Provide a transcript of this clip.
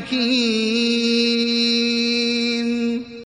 حكيم